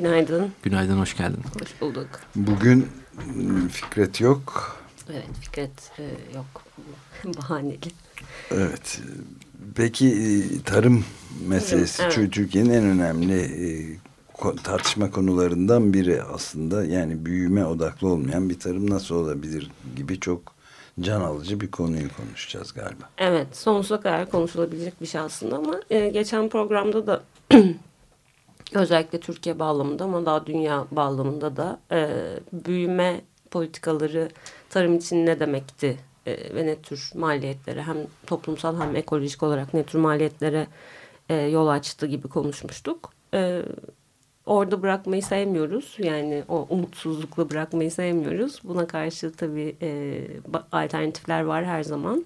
Günaydın. Günaydın, hoş geldin. Hoş bulduk. Bugün Fikret yok. Evet, Fikret e, yok. Bahaneli. Evet. Peki e, tarım meselesi evet. Türkiye'nin en önemli e, tartışma konularından biri aslında. Yani büyüme odaklı olmayan bir tarım nasıl olabilir gibi çok can alıcı bir konuyu konuşacağız galiba. Evet, sonsuza kadar konuşulabilecek bir şey aslında ama e, geçen programda da özellikle Türkiye bağlamında ama daha dünya bağlamında da e, büyüme politikaları tarım için ne demekti e, ve ne tür maliyetlere hem toplumsal hem ekolojik olarak ne tür maliyetlere e, yol açtı gibi konuşmuştuk. E, orada bırakmayı sevmiyoruz. Yani o umutsuzlukla bırakmayı sevmiyoruz. Buna karşı tabii e, alternatifler var her zaman.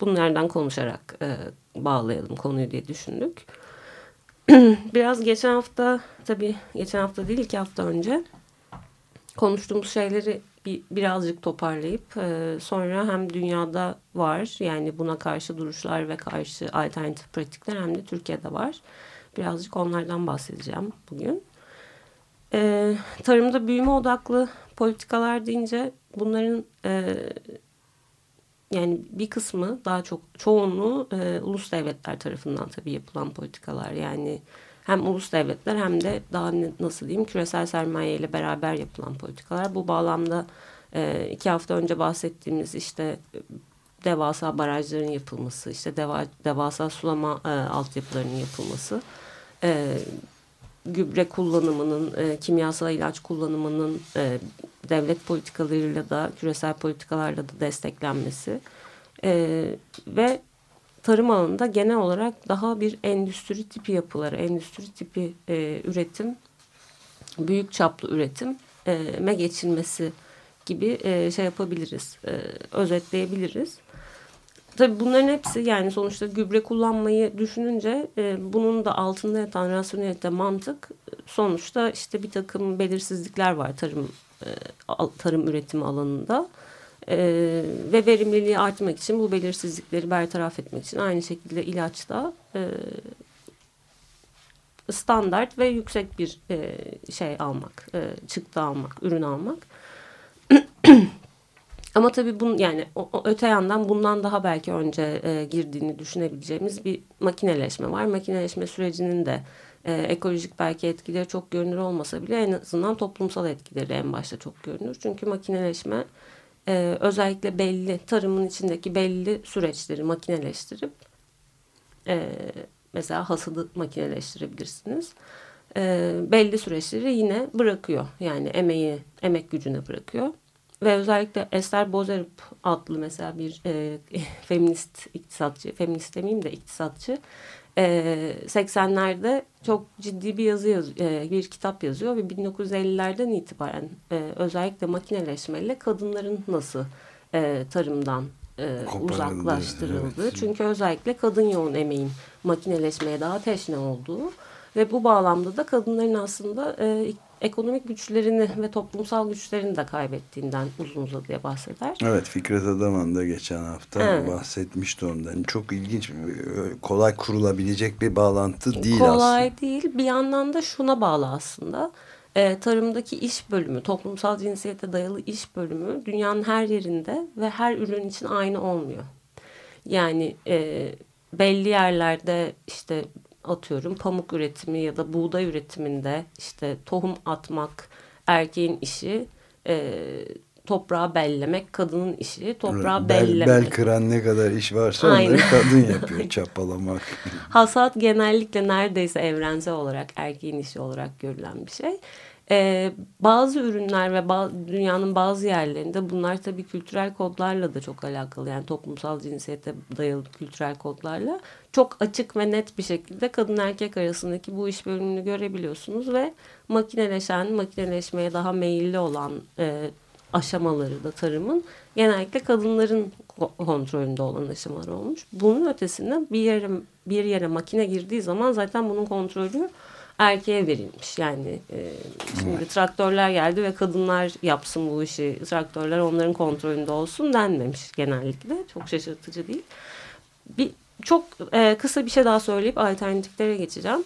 Bunlardan konuşarak e, bağlayalım konuyu diye düşündük. Biraz geçen hafta tabii geçen hafta değil iki hafta önce konuştuğumuz şeyleri bir, birazcık toparlayıp e, sonra hem dünyada var yani buna karşı duruşlar ve karşı alternatif pratikler hem de Türkiye'de var. Birazcık onlardan bahsedeceğim bugün. E, tarımda büyüme odaklı politikalar deyince bunların e, yani bir kısmı daha çok çoğunluğu e, ulus devletler tarafından tabii yapılan politikalar. Yani hem ulus devletler hem de daha nasıl diyeyim küresel sermaye ile beraber yapılan politikalar. Bu bağlamda e, iki hafta önce bahsettiğimiz işte devasa barajların yapılması, işte deva, devasa sulama e, altyapılarının yapılması, e, gübre kullanımının, e, kimyasal ilaç kullanımının e, devlet politikalarıyla da küresel politikalarla da desteklenmesi e, ve tarım alanında genel olarak daha bir endüstri tipi yapıları, endüstri tipi e, üretim, büyük çaplı üretime geçilmesi gibi e, şey yapabiliriz, e, özetleyebiliriz. Tabii bunların hepsi yani sonuçta gübre kullanmayı düşününce e, bunun da altında yatan rasyonelite mantık sonuçta işte bir takım belirsizlikler var tarım e, tarım üretimi alanında. E, ve verimliliği artmak için bu belirsizlikleri bertaraf etmek için aynı şekilde ilaçta e, standart ve yüksek bir e, şey almak, e, çıktı almak, ürün almak. Ama tabii bunun yani o, o, öte yandan bundan daha belki önce e, girdiğini düşünebileceğimiz bir makineleşme var. Makineleşme sürecinin de e, ekolojik belki etkileri çok görünür olmasa bile en azından toplumsal etkileri en başta çok görünür. Çünkü makineleşme e, özellikle belli tarımın içindeki belli süreçleri makineleştirip e, mesela hasadı makineleştirebilirsiniz. E, belli süreçleri yine bırakıyor. Yani emeği, emek gücüne bırakıyor. Ve özellikle Esther Bozerup adlı mesela bir e, feminist iktisatçı, feminist demeyeyim de iktisatçı e, 80'lerde çok ciddi bir yazı yaz, e, bir kitap yazıyor ve 1950'lerden itibaren e, özellikle makineleşmeyle kadınların nasıl e, tarımdan e, uzaklaştırıldığı. Evet. Çünkü özellikle kadın yoğun emeğin makineleşmeye daha teşne olduğu ve bu bağlamda da kadınların aslında e, ekonomik güçlerini ve toplumsal güçlerini de kaybettiğinden uzun uzadıya bahseder. Evet Fikret Adaman da geçen hafta evet. bahsetmişti ondan. Çok ilginç, kolay kurulabilecek bir bağlantı değil kolay aslında. Kolay değil. Bir yandan da şuna bağlı aslında. E, tarımdaki iş bölümü, toplumsal cinsiyete dayalı iş bölümü dünyanın her yerinde ve her ürün için aynı olmuyor. Yani e, belli yerlerde işte atıyorum pamuk üretimi ya da buğday üretiminde işte tohum atmak erkeğin işi, e, toprağı bellemek kadının işi, toprağı bel, bellemek. Bel kıran ne kadar iş varsa Aynen. onları kadın yapıyor, çapalamak. Hasat genellikle neredeyse evrensel olarak erkeğin işi olarak görülen bir şey. Ee, bazı ürünler ve bazı, dünyanın bazı yerlerinde bunlar tabii kültürel kodlarla da çok alakalı. Yani toplumsal cinsiyete dayalı kültürel kodlarla çok açık ve net bir şekilde kadın erkek arasındaki bu iş bölümünü görebiliyorsunuz ve makineleşen, makineleşmeye daha meyilli olan e, aşamaları da tarımın genellikle kadınların kontrolünde olan aşamalar olmuş. Bunun ötesinde bir yere bir yere makine girdiği zaman zaten bunun kontrolü erkeğe verilmiş. Yani e, şimdi evet. traktörler geldi ve kadınlar yapsın bu işi. Traktörler onların kontrolünde olsun denmemiş genellikle. Çok şaşırtıcı değil. Bir çok e, kısa bir şey daha söyleyip alternatiflere geçeceğim.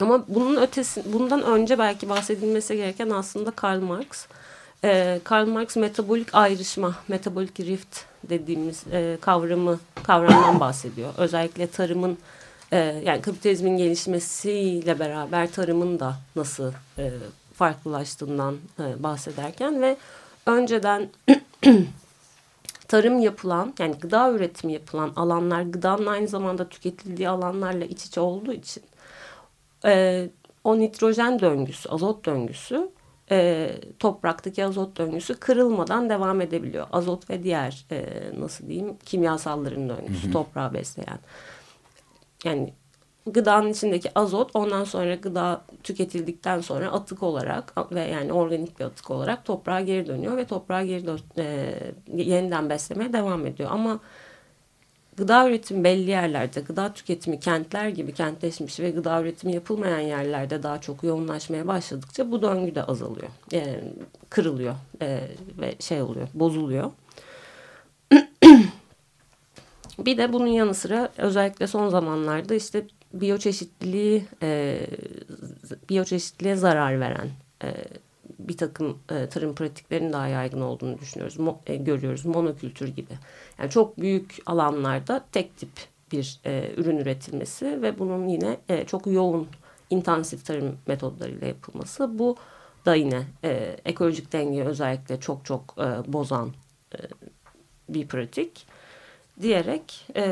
Ama bunun ötesi, bundan önce belki bahsedilmesi gereken aslında Karl Marx. E, Karl Marx metabolik ayrışma, metabolik rift dediğimiz e, kavramı kavramdan bahsediyor. Özellikle tarımın e, yani kapitalizmin gelişmesiyle beraber tarımın da nasıl e, farklılaştığından e, bahsederken ve önceden tarım yapılan yani gıda üretimi yapılan alanlar gıdanın aynı zamanda tüketildiği alanlarla iç içe olduğu için e, o nitrojen döngüsü, azot döngüsü e, topraktaki azot döngüsü kırılmadan devam edebiliyor. Azot ve diğer e, nasıl diyeyim kimyasalların döngüsü hı hı. toprağı besleyen. Yani gıdanın içindeki azot ondan sonra gıda tüketildikten sonra atık olarak ve yani organik bir atık olarak toprağa geri dönüyor ve toprağa geri e, yeniden beslemeye devam ediyor. Ama gıda üretimi belli yerlerde, gıda tüketimi kentler gibi kentleşmiş ve gıda üretimi yapılmayan yerlerde daha çok yoğunlaşmaya başladıkça bu döngü de azalıyor. Yani kırılıyor e, ve şey oluyor, bozuluyor. bir de bunun yanı sıra özellikle son zamanlarda işte biyoçeşitliliği e, biyoçeşitliliğe zarar veren e, bir takım e, tarım pratiklerinin daha yaygın olduğunu düşünüyoruz, mo, e, görüyoruz. Monokültür gibi. Yani çok büyük alanlarda tek tip bir e, ürün üretilmesi ve bunun yine e, çok yoğun intensif tarım metodlarıyla yapılması. Bu da yine e, ekolojik dengeyi özellikle çok çok e, bozan e, bir pratik diyerek e,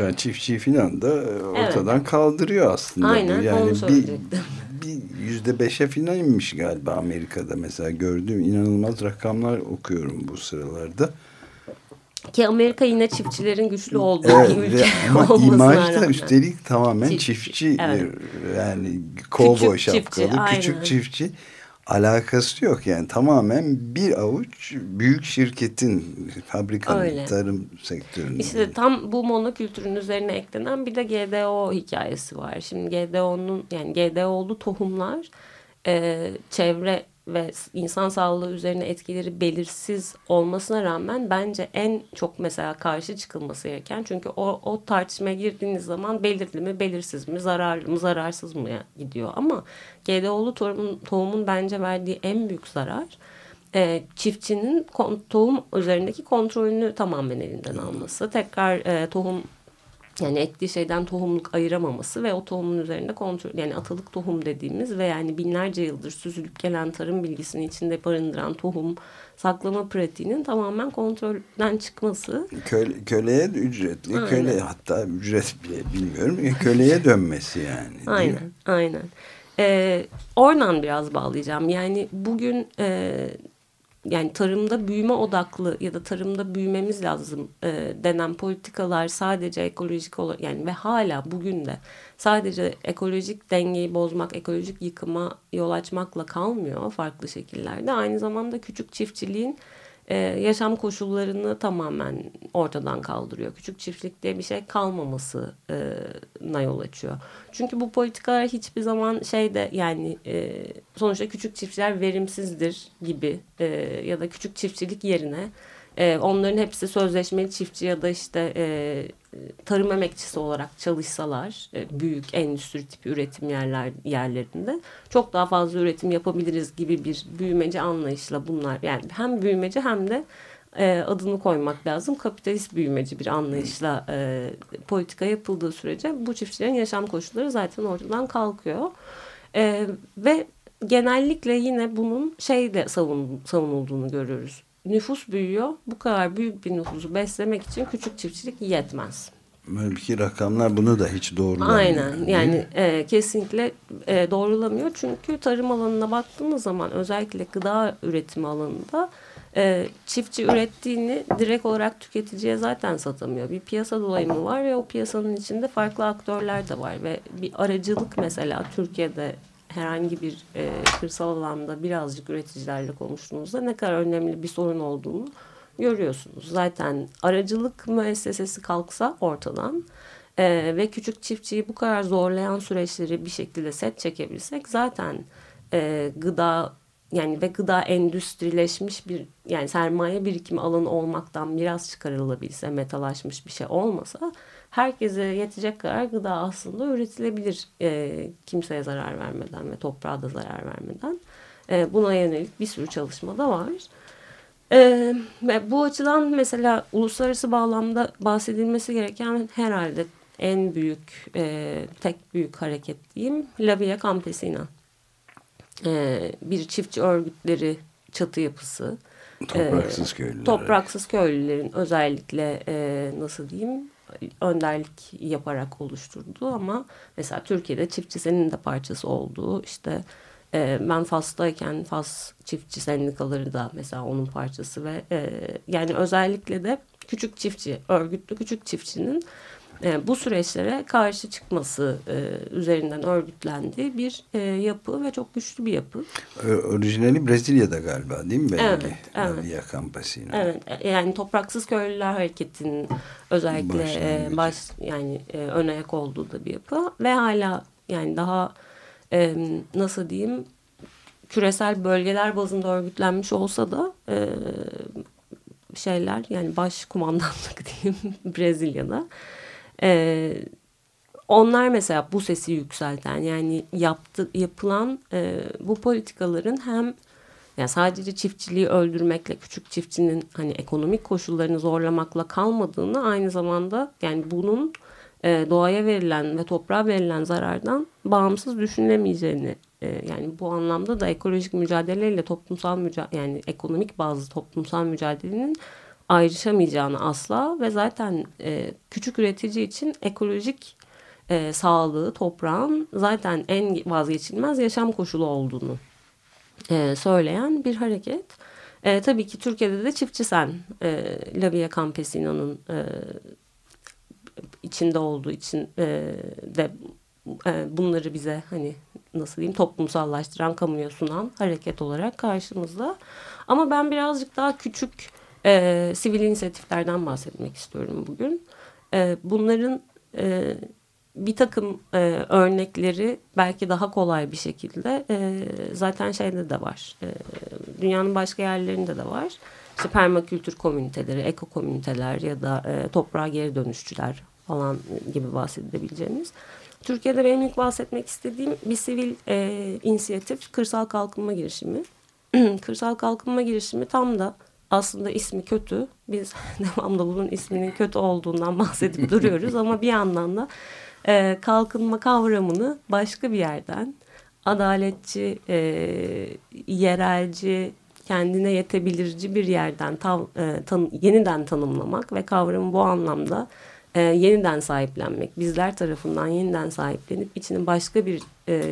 yani çiftçi falan da ortadan evet. kaldırıyor aslında. Aynen yani onu bir, bir yüzde beşe falan inmiş galiba Amerika'da mesela gördüğüm inanılmaz rakamlar okuyorum bu sıralarda. Ki Amerika yine çiftçilerin güçlü olduğu evet, bir ülke ama imaj da üstelik tamamen çiftçi, çiftçi evet. yani kovboy şapkalı çiftçi, küçük aynen. çiftçi alakası yok yani tamamen bir avuç büyük şirketin fabrikanın Öyle. tarım sektörünün. İşte tam bu monokültürün üzerine eklenen bir de GDO hikayesi var. Şimdi GDO'nun yani GDO'lu tohumlar e, çevre ve insan sağlığı üzerine etkileri belirsiz olmasına rağmen bence en çok mesela karşı çıkılması gereken çünkü o, o tartışmaya girdiğiniz zaman belirli mi belirsiz mi zararlı mı zararsız mı gidiyor. Ama GDO'lu tohumun, tohumun bence verdiği en büyük zarar e, çiftçinin tohum üzerindeki kontrolünü tamamen elinden alması. Tekrar e, tohum yani ektiği şeyden tohumluk ayıramaması ve o tohumun üzerinde kontrol yani atılık tohum dediğimiz ve yani binlerce yıldır süzülüp gelen tarım bilgisini içinde barındıran tohum saklama pratiğinin tamamen kontrolden çıkması. Köle, köleye ücretli, aynen. köle hatta ücret bile bilmiyorum köleye dönmesi yani. Aynen, aynen. Ee, oradan biraz bağlayacağım. Yani bugün e, yani tarımda büyüme odaklı ya da tarımda büyümemiz lazım e, denen politikalar sadece ekolojik olarak yani ve hala bugün de sadece ekolojik dengeyi bozmak, ekolojik yıkıma yol açmakla kalmıyor farklı şekillerde. Aynı zamanda küçük çiftçiliğin e, yaşam koşullarını tamamen ortadan kaldırıyor. Küçük çiftlik diye bir şey kalmaması e, yol açıyor. Çünkü bu politikalar hiçbir zaman şeyde yani e, sonuçta küçük çiftçiler verimsizdir gibi e, ya da küçük çiftçilik yerine e, onların hepsi sözleşmeli çiftçi ya da işte tarım emekçisi olarak çalışsalar e, büyük endüstri tipi üretim yerler yerlerinde çok daha fazla üretim yapabiliriz gibi bir büyümeci anlayışla bunlar yani hem büyümeci hem de e, adını koymak lazım. Kapitalist büyümeci bir anlayışla e, politika yapıldığı sürece bu çiftçilerin yaşam koşulları zaten ortadan kalkıyor. E, ve genellikle yine bunun şeyde savun, savunulduğunu görüyoruz nüfus büyüyor. Bu kadar büyük bir nüfusu beslemek için küçük çiftçilik yetmez. Ki rakamlar bunu da hiç doğrulamıyor. Aynen yani e, kesinlikle e, doğrulamıyor. Çünkü tarım alanına baktığımız zaman özellikle gıda üretimi alanında e, çiftçi ürettiğini direkt olarak tüketiciye zaten satamıyor. Bir piyasa dolayımı var ve o piyasanın içinde farklı aktörler de var. Ve bir aracılık mesela Türkiye'de herhangi bir e, kırsal alanda birazcık üreticilerle konuştuğunuzda ne kadar önemli bir sorun olduğunu görüyorsunuz. Zaten aracılık müessesesi kalksa ortadan e, ve küçük çiftçiyi bu kadar zorlayan süreçleri bir şekilde set çekebilsek zaten e, gıda yani ve gıda endüstrileşmiş bir yani sermaye birikimi alanı olmaktan biraz çıkarılabilse metalaşmış bir şey olmasa herkese yetecek kadar gıda aslında üretilebilir e, kimseye zarar vermeden ve toprağa da zarar vermeden. E, buna yönelik bir sürü çalışma da var. Ee, ve bu açıdan mesela uluslararası bağlamda bahsedilmesi gereken herhalde en büyük, e, tek büyük hareket diyeyim La Via Campesina. Ee, bir çiftçi örgütleri çatı yapısı. Topraksız köylüler. Topraksız köylülerin özellikle e, nasıl diyeyim önderlik yaparak oluşturduğu ama mesela Türkiye'de çiftçi senin de parçası olduğu işte e, ben Fas'tayken Fas çiftçi sendikaları da mesela onun parçası ve e, yani özellikle de küçük çiftçi, örgütlü küçük çiftçinin e, bu süreçlere karşı çıkması e, üzerinden örgütlendiği bir e, yapı ve çok güçlü bir yapı. Orijinali Brezilya'da galiba değil mi? Belli? Evet, evet. Via Campesina. Evet, e, yani Topraksız Köylüler Hareketi'nin özellikle e, baş yani e, ön ayak olduğu da bir yapı ve hala yani daha e, nasıl diyeyim küresel bölgeler bazında örgütlenmiş olsa da e, şeyler yani baş kumandanlık diyeyim Brezilya'da. E, onlar mesela bu sesi yükselten yani yaptı, yapılan e, bu politikaların hem yani sadece çiftçiliği öldürmekle küçük çiftçinin hani ekonomik koşullarını zorlamakla kalmadığını aynı zamanda yani bunun e, doğaya verilen ve toprağa verilen zarardan bağımsız düşünülemeyeceğini e, yani bu anlamda da ekolojik mücadeleyle toplumsal mücadele yani ekonomik bazı toplumsal mücadelenin ayrışamayacağını asla ve zaten e, küçük üretici için ekolojik e, sağlığı toprağın zaten en vazgeçilmez yaşam koşulu olduğunu e, söyleyen bir hareket. E, tabii ki Türkiye'de de Çiftçi Sen, e, Lavia Campesino'nun e, içinde olduğu için e, de e, bunları bize hani nasıl diyeyim toplumsallaştıran, kamuya sunan hareket olarak karşımızda. Ama ben birazcık daha küçük e, sivil inisiyatiflerden bahsetmek istiyorum bugün. E, bunların e, bir takım e, örnekleri belki daha kolay bir şekilde e, zaten şeyde de var. E, dünyanın başka yerlerinde de var. İşte permakültür komüniteleri, eko komüniteler ya da e, toprağa geri dönüşçüler falan gibi bahsedebileceğimiz. Türkiye'de benim ilk bahsetmek istediğim bir sivil e, inisiyatif kırsal kalkınma girişimi. kırsal kalkınma girişimi tam da aslında ismi kötü. Biz devamlı bunun isminin kötü olduğundan bahsedip duruyoruz ama bir yandan da e, kalkınma kavramını başka bir yerden adaletçi, e, yerelci, kendine yetebilirci bir yerden tav, e, tan, yeniden tanımlamak ve kavramı bu anlamda e, yeniden sahiplenmek, bizler tarafından yeniden sahiplenip içinin başka bir e,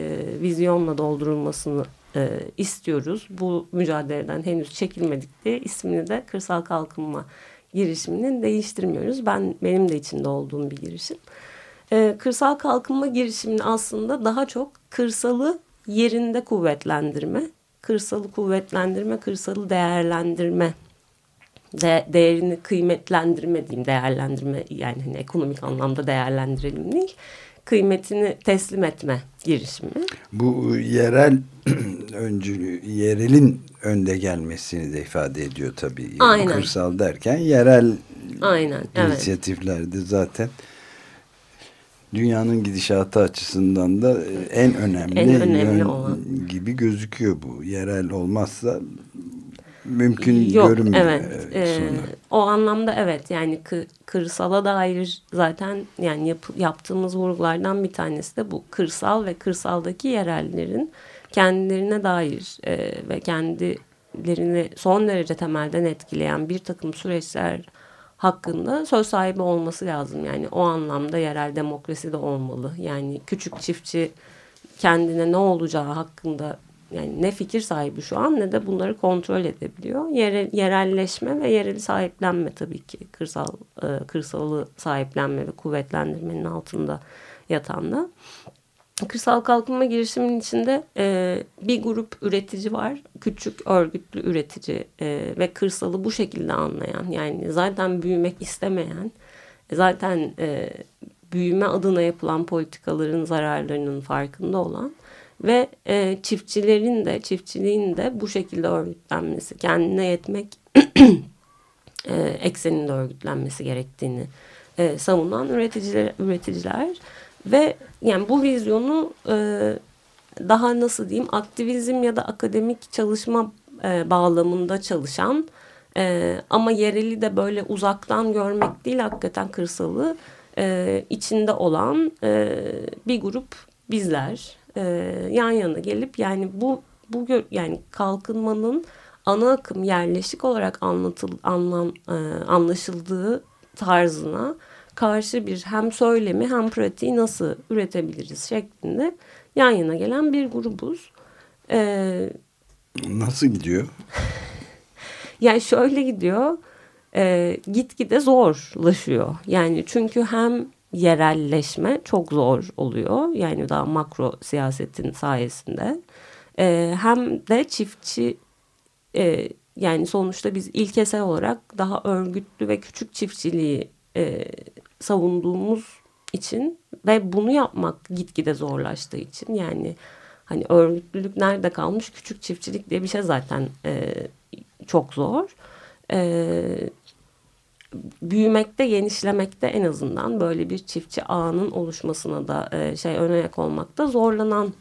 vizyonla doldurulmasını e, istiyoruz. Bu mücadeleden henüz çekilmedik diye ismini de kırsal kalkınma girişiminin değiştirmiyoruz. Ben benim de içinde olduğum bir girişim. E, kırsal kalkınma girişimini aslında daha çok kırsalı yerinde kuvvetlendirme, kırsalı kuvvetlendirme, kırsalı değerlendirme de, değerini kıymetlendirme diyeyim değerlendirme yani hani ekonomik anlamda değerlendirelim değil kıymetini teslim etme girişimi. Bu yerel öncülü, yerelin önde gelmesini de ifade ediyor tabii. Yani Aynen. Kırsal derken yerel Aynen, inisiyatiflerde evet. zaten dünyanın gidişatı açısından da en önemli, en önemli olan. gibi gözüküyor bu. Yerel olmazsa mümkün Yok, görünmüyor. Evet. E, o anlamda evet yani kırsala dair zaten yani yap, yaptığımız vurgulardan bir tanesi de bu kırsal ve kırsaldaki yerellerin kendilerine dair e, ve kendilerini son derece temelden etkileyen bir takım süreçler hakkında söz sahibi olması lazım. Yani o anlamda yerel demokrasi de olmalı. Yani küçük çiftçi kendine ne olacağı hakkında yani ne fikir sahibi şu an ne de bunları kontrol edebiliyor. Yere, yerelleşme ve yereli sahiplenme tabii ki kırsal e, kırsalı sahiplenme ve kuvvetlendirmenin altında yatan da. Kırsal kalkınma girişiminin içinde e, bir grup üretici var. Küçük örgütlü üretici e, ve kırsalı bu şekilde anlayan yani zaten büyümek istemeyen zaten e, büyüme adına yapılan politikaların zararlarının farkında olan ve e, çiftçilerin de çiftçiliğin de bu şekilde örgütlenmesi kendine yetmek e, ekseninde örgütlenmesi gerektiğini e, savunan üreticiler üreticiler. Ve yani bu vizyonu e, daha nasıl diyeyim aktivizm ya da akademik çalışma e, bağlamında çalışan e, ama yereli de böyle uzaktan görmek değil hakikaten kırsalı e, içinde olan e, bir grup bizler e, yan yana gelip yani bu bu yani kalkınmanın ana akım yerleşik olarak anlatıl anlam e, anlaşıldığı tarzına karşı bir hem söylemi hem pratiği nasıl üretebiliriz şeklinde yan yana gelen bir grubuz. Ee, nasıl gidiyor? yani şöyle gidiyor. E, gitgide zorlaşıyor. Yani çünkü hem yerelleşme çok zor oluyor. Yani daha makro siyasetin sayesinde. E, hem de çiftçi e, yani sonuçta biz ilkesel olarak daha örgütlü ve küçük çiftçiliği e, savunduğumuz için ve bunu yapmak gitgide zorlaştığı için yani hani örgütlülük nerede kalmış küçük çiftçilik diye bir şey zaten e, çok zor. E, büyümekte, genişlemekte en azından böyle bir çiftçi ağının oluşmasına da e, şey önayak olmakta zorlanan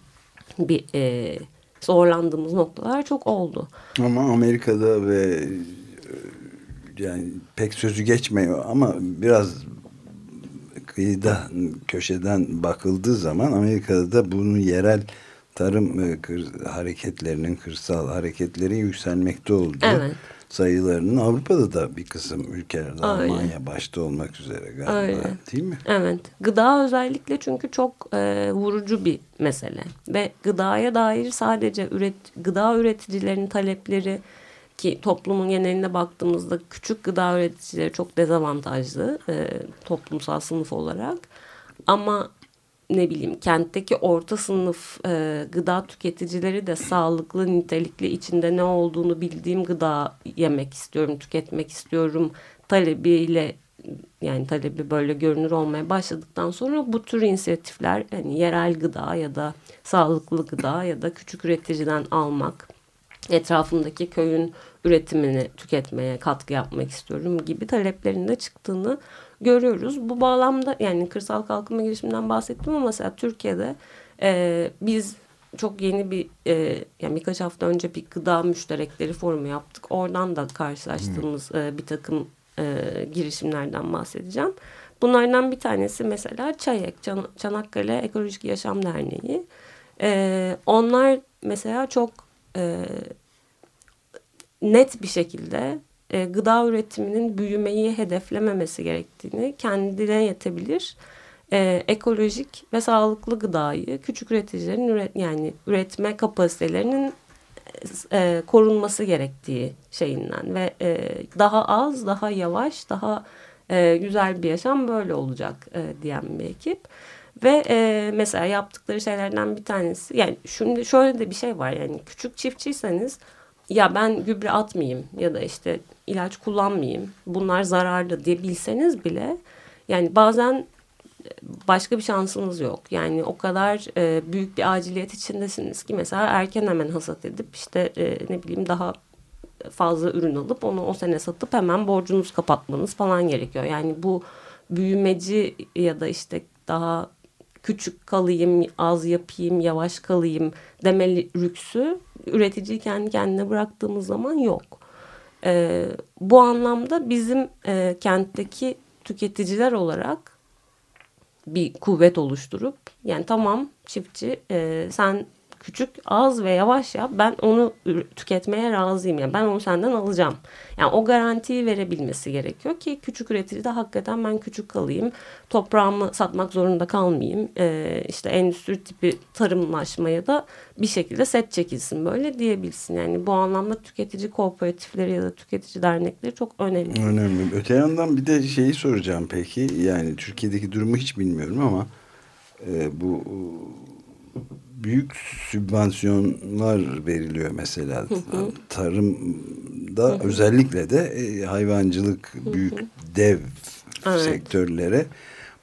bir e, zorlandığımız noktalar çok oldu. Ama Amerika'da ve e, yani pek sözü geçmiyor ama biraz kıyıda köşeden bakıldığı zaman Amerika'da da bunun yerel tarım e, kır, hareketlerinin kırsal hareketlerin yükselmekte olduğu evet. Sayılarının Avrupa'da da bir kısım ülkelerde Aynen. Almanya başta olmak üzere galiba Aynen. değil mi? Evet. Gıda özellikle çünkü çok e, vurucu bir mesele ve gıdaya dair sadece üret gıda üreticilerinin talepleri ki toplumun geneline baktığımızda küçük gıda üreticileri çok dezavantajlı e, toplumsal sınıf olarak. Ama ne bileyim kentteki orta sınıf e, gıda tüketicileri de sağlıklı nitelikli içinde ne olduğunu bildiğim gıda yemek istiyorum, tüketmek istiyorum talebiyle yani talebi böyle görünür olmaya başladıktan sonra bu tür inisiyatifler yani yerel gıda ya da sağlıklı gıda ya da küçük üreticiden almak etrafındaki köyün üretimini tüketmeye katkı yapmak istiyorum gibi taleplerinde çıktığını görüyoruz. Bu bağlamda yani kırsal kalkınma girişiminden bahsettim ama mesela Türkiye'de e, biz çok yeni bir e, yani birkaç hafta önce bir gıda müşterekleri forumu yaptık. Oradan da karşılaştığımız hmm. e, bir takım e, girişimlerden bahsedeceğim. Bunlardan bir tanesi mesela ÇAYEK, Çan Çanakkale Ekolojik Yaşam Derneği. E, onlar mesela çok e, net bir şekilde e, gıda üretiminin büyümeyi hedeflememesi gerektiğini kendine yetebilir e, ekolojik ve sağlıklı gıdayı küçük üreticilerin üret, yani üretme kapasitelerinin e, korunması gerektiği şeyinden ve e, daha az, daha yavaş, daha e, güzel bir yaşam böyle olacak e, diyen bir ekip. Ve e, mesela yaptıkları şeylerden bir tanesi yani şimdi şöyle de bir şey var yani küçük çiftçiyseniz ya ben gübre atmayayım ya da işte ilaç kullanmayayım bunlar zararlı diye bilseniz bile yani bazen başka bir şansınız yok. Yani o kadar e, büyük bir aciliyet içindesiniz ki mesela erken hemen hasat edip işte e, ne bileyim daha fazla ürün alıp onu o sene satıp hemen borcunuzu kapatmanız falan gerekiyor. Yani bu büyümeci ya da işte daha küçük kalayım, az yapayım, yavaş kalayım demeli rüksü üreticiyi kendi kendine bıraktığımız zaman yok. E, bu anlamda bizim e, kentteki tüketiciler olarak bir kuvvet oluşturup yani tamam çiftçi e, sen küçük, az ve yavaş yap. Ben onu tüketmeye razıyım. Yani ben onu senden alacağım. Yani o garantiyi verebilmesi gerekiyor ki küçük üretici de hakikaten ben küçük kalayım. Toprağımı satmak zorunda kalmayayım. Ee, işte endüstri tipi tarımlaşmaya da bir şekilde set çekilsin böyle diyebilsin. Yani bu anlamda tüketici kooperatifleri ya da tüketici dernekleri çok önemli. Önemli. Öte yandan bir de şeyi soracağım peki. Yani Türkiye'deki durumu hiç bilmiyorum ama e, bu büyük sübvansiyonlar veriliyor mesela tarımda özellikle de e, hayvancılık büyük dev evet. sektörlere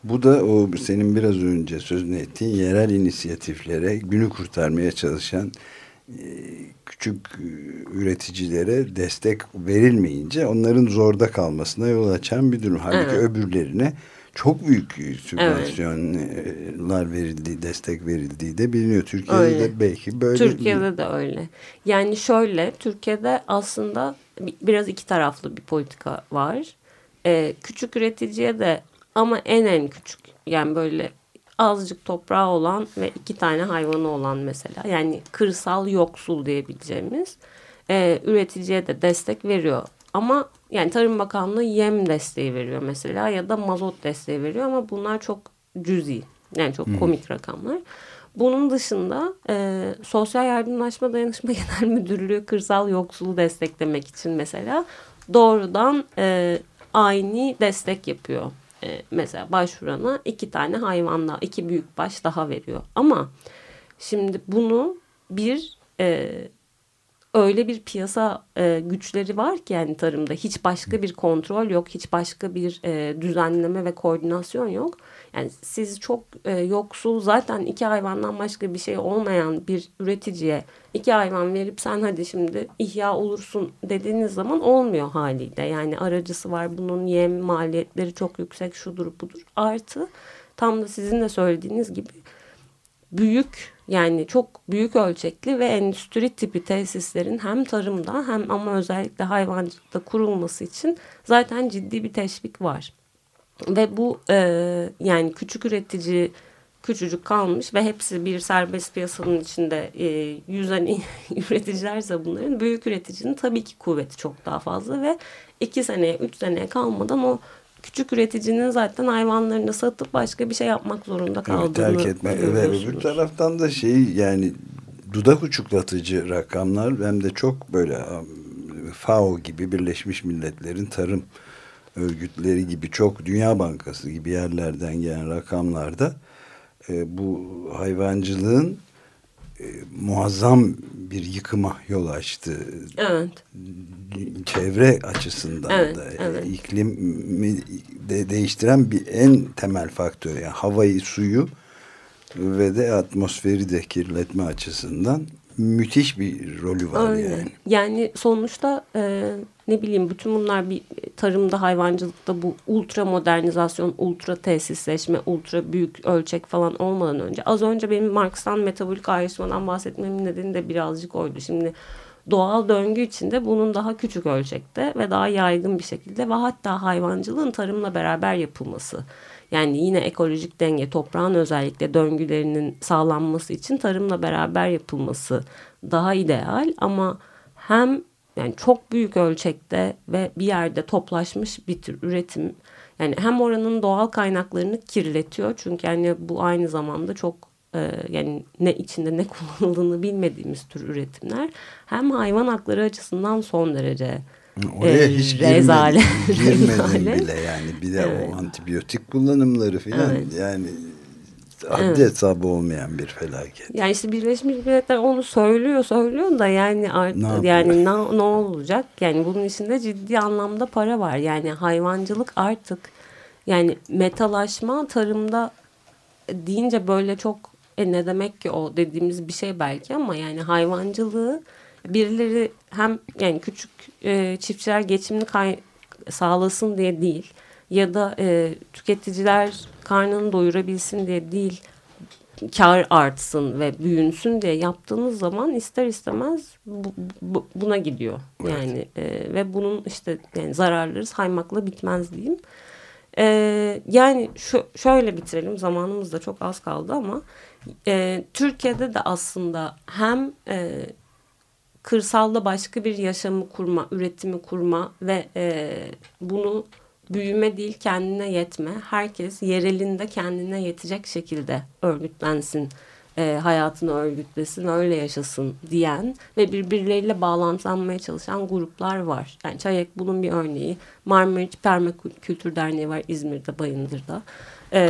bu da o senin biraz önce sözünü ettiğin yerel inisiyatiflere günü kurtarmaya çalışan e, küçük e, üreticilere destek verilmeyince onların zorda kalmasına yol açan bir durum. Halbuki evet. öbürlerine çok büyük sübvansiyonlar evet. verildiği, destek verildiği de biliniyor. Türkiye'de öyle. de belki böyle. Türkiye'de de öyle. Yani şöyle, Türkiye'de aslında biraz iki taraflı bir politika var. Ee, küçük üreticiye de ama en en küçük yani böyle azıcık toprağı olan ve iki tane hayvanı olan mesela yani kırsal yoksul diyebileceğimiz e, üreticiye de destek veriyor. Ama yani Tarım Bakanlığı yem desteği veriyor mesela ya da mazot desteği veriyor ama bunlar çok cüzi. Yani çok hmm. komik rakamlar. Bunun dışında e, Sosyal Yardımlaşma Dayanışma Genel Müdürlüğü kırsal yoksulu desteklemek için mesela doğrudan e, aynı destek yapıyor. E, mesela başvurana iki tane hayvanla iki büyük baş daha veriyor. Ama şimdi bunu bir e, öyle bir piyasa e, güçleri var ki yani tarımda hiç başka bir kontrol yok, hiç başka bir e, düzenleme ve koordinasyon yok. Yani siz çok e, yoksul zaten iki hayvandan başka bir şey olmayan bir üreticiye iki hayvan verip sen hadi şimdi ihya olursun dediğiniz zaman olmuyor haliyle. Yani aracısı var bunun yem maliyetleri çok yüksek şudur budur. Artı tam da sizin de söylediğiniz gibi büyük yani çok büyük ölçekli ve endüstri tipi tesislerin hem tarımda hem ama özellikle hayvancılıkta kurulması için zaten ciddi bir teşvik var. Ve bu e, yani küçük üretici küçücük kalmış ve hepsi bir serbest piyasanın içinde e, yüzen üreticilerse bunların büyük üreticinin tabii ki kuvveti çok daha fazla ve iki seneye üç seneye kalmadan o küçük üreticinin zaten hayvanlarını satıp başka bir şey yapmak zorunda kaldığını evet, terk etme. Ve öbür taraftan da şey yani dudak uçuklatıcı rakamlar hem de çok böyle FAO gibi Birleşmiş Milletler'in tarım örgütleri gibi çok Dünya Bankası gibi yerlerden gelen rakamlarda e, bu hayvancılığın e, muazzam bir yıkıma yol açtı. Evet. Çevre açısından evet, da evet. iklimi de değiştiren bir en temel faktör yani havayı, suyu ve de atmosferi de kirletme açısından müthiş bir rolü var Öyle. yani. Yani sonuçta e, ne bileyim bütün bunlar bir tarımda hayvancılıkta bu ultra modernizasyon, ultra tesisleşme, ultra büyük ölçek falan olmadan önce az önce benim Marx'tan metabolik ayrışmadan bahsetmemin nedeni de birazcık oydu. Şimdi doğal döngü içinde bunun daha küçük ölçekte ve daha yaygın bir şekilde ve hatta hayvancılığın tarımla beraber yapılması. Yani yine ekolojik denge, toprağın özellikle döngülerinin sağlanması için tarımla beraber yapılması daha ideal. Ama hem yani çok büyük ölçekte ve bir yerde toplaşmış bir tür üretim yani hem oranın doğal kaynaklarını kirletiyor. Çünkü yani bu aynı zamanda çok e, yani ne içinde ne kullanıldığını bilmediğimiz tür üretimler hem hayvan hakları açısından son derece Oraya e, hiç rezalet. girmedim bile yani bir de evet. o antibiyotik kullanımları falan evet. yani haddi evet. hesabı olmayan bir felaket. Yani işte Birleşmiş Milletler onu söylüyor söylüyor da yani ne yani ne, ne olacak? Yani bunun içinde ciddi anlamda para var. Yani hayvancılık artık yani metalaşma tarımda deyince böyle çok e ne demek ki o dediğimiz bir şey belki ama yani hayvancılığı birileri hem yani küçük e, çiftçiler geçimini kay sağlasın diye değil ya da e, tüketiciler karnını doyurabilsin diye değil kar artsın ve büyünsün diye yaptığınız zaman ister istemez bu, bu, buna gidiyor. Evet. Yani e, ve bunun işte yani zararları saymakla bitmez diyeyim. E, yani şu, şöyle bitirelim zamanımız da çok az kaldı ama e, Türkiye'de de aslında hem e, kırsalda başka bir yaşamı kurma, üretimi kurma ve e, bunu büyüme değil kendine yetme. Herkes yerelinde kendine yetecek şekilde örgütlensin, e, hayatını örgütlesin, öyle yaşasın diyen ve birbirleriyle bağlantılanmaya çalışan gruplar var. Yani Çayek bunun bir örneği. Marmariç Permakültür Derneği var İzmir'de, Bayındır'da. E,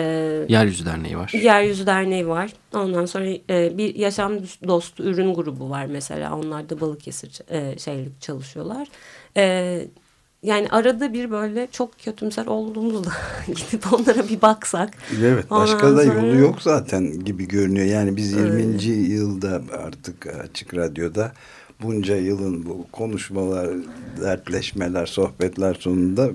Yeryüzü Derneği var. Yeryüzü Derneği var. Ondan sonra e, bir yaşam dostu ürün grubu var mesela. Onlar da Balıkesir e, şeylik çalışıyorlar. E, yani arada bir böyle çok kötümser olduğumuzda gidip onlara bir baksak. Evet başka Ondan da sonra... yolu yok zaten gibi görünüyor. Yani biz 20. Evet. yılda artık açık radyoda bunca yılın bu konuşmalar, dertleşmeler, sohbetler sonunda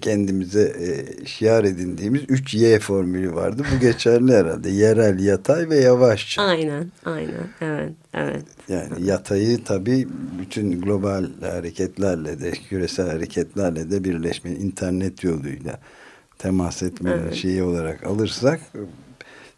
kendimize e, şiar edindiğimiz 3Y formülü vardı. Bu geçerli herhalde. Yerel, yatay ve yavaşça. Aynen, aynen. Evet, evet. Yani yatayı tabii bütün global hareketlerle de, küresel hareketlerle de birleşme, internet yoluyla temas etmenin evet. şeyi olarak alırsak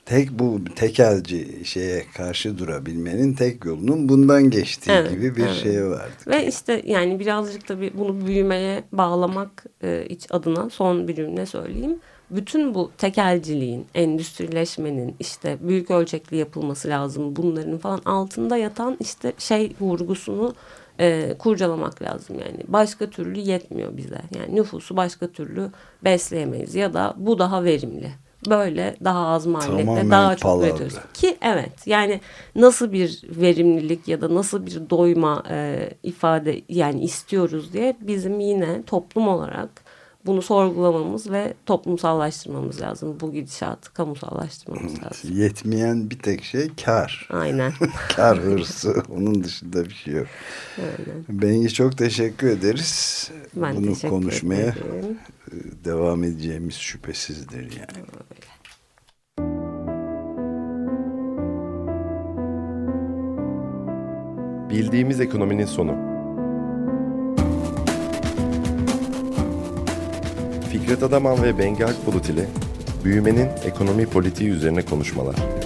tek bu tekelci şeye karşı durabilmenin tek yolunun bundan geçtiği evet, gibi bir evet. şey vardı. Ve işte yani birazcık da bunu büyümeye bağlamak e, iç adına son bir cümle söyleyeyim. Bütün bu tekelciliğin, endüstrileşmenin, işte büyük ölçekli yapılması lazım bunların falan altında yatan işte şey vurgusunu e, kurcalamak lazım yani. Başka türlü yetmiyor bize. Yani nüfusu başka türlü besleyemeyiz ya da bu daha verimli böyle daha az maliyetle daha çok üretiyoruz. Ki evet yani nasıl bir verimlilik ya da nasıl bir doyma e, ifade yani istiyoruz diye bizim yine toplum olarak bunu sorgulamamız ve toplumsallaştırmamız lazım. Bu gidişatı kamusallaştırmamız lazım. Yetmeyen bir tek şey kar. Aynen. kar hırsı. Onun dışında bir şey yok. Aynen. Bengi çok teşekkür ederiz. Ben bunu teşekkür konuşmaya ederim. Devam edeceğimiz şüphesizdir yani. Bildiğimiz ekonominin sonu. Fikret Adaman ve Bengi Akbulut ile büyümenin ekonomi politiği üzerine konuşmalar.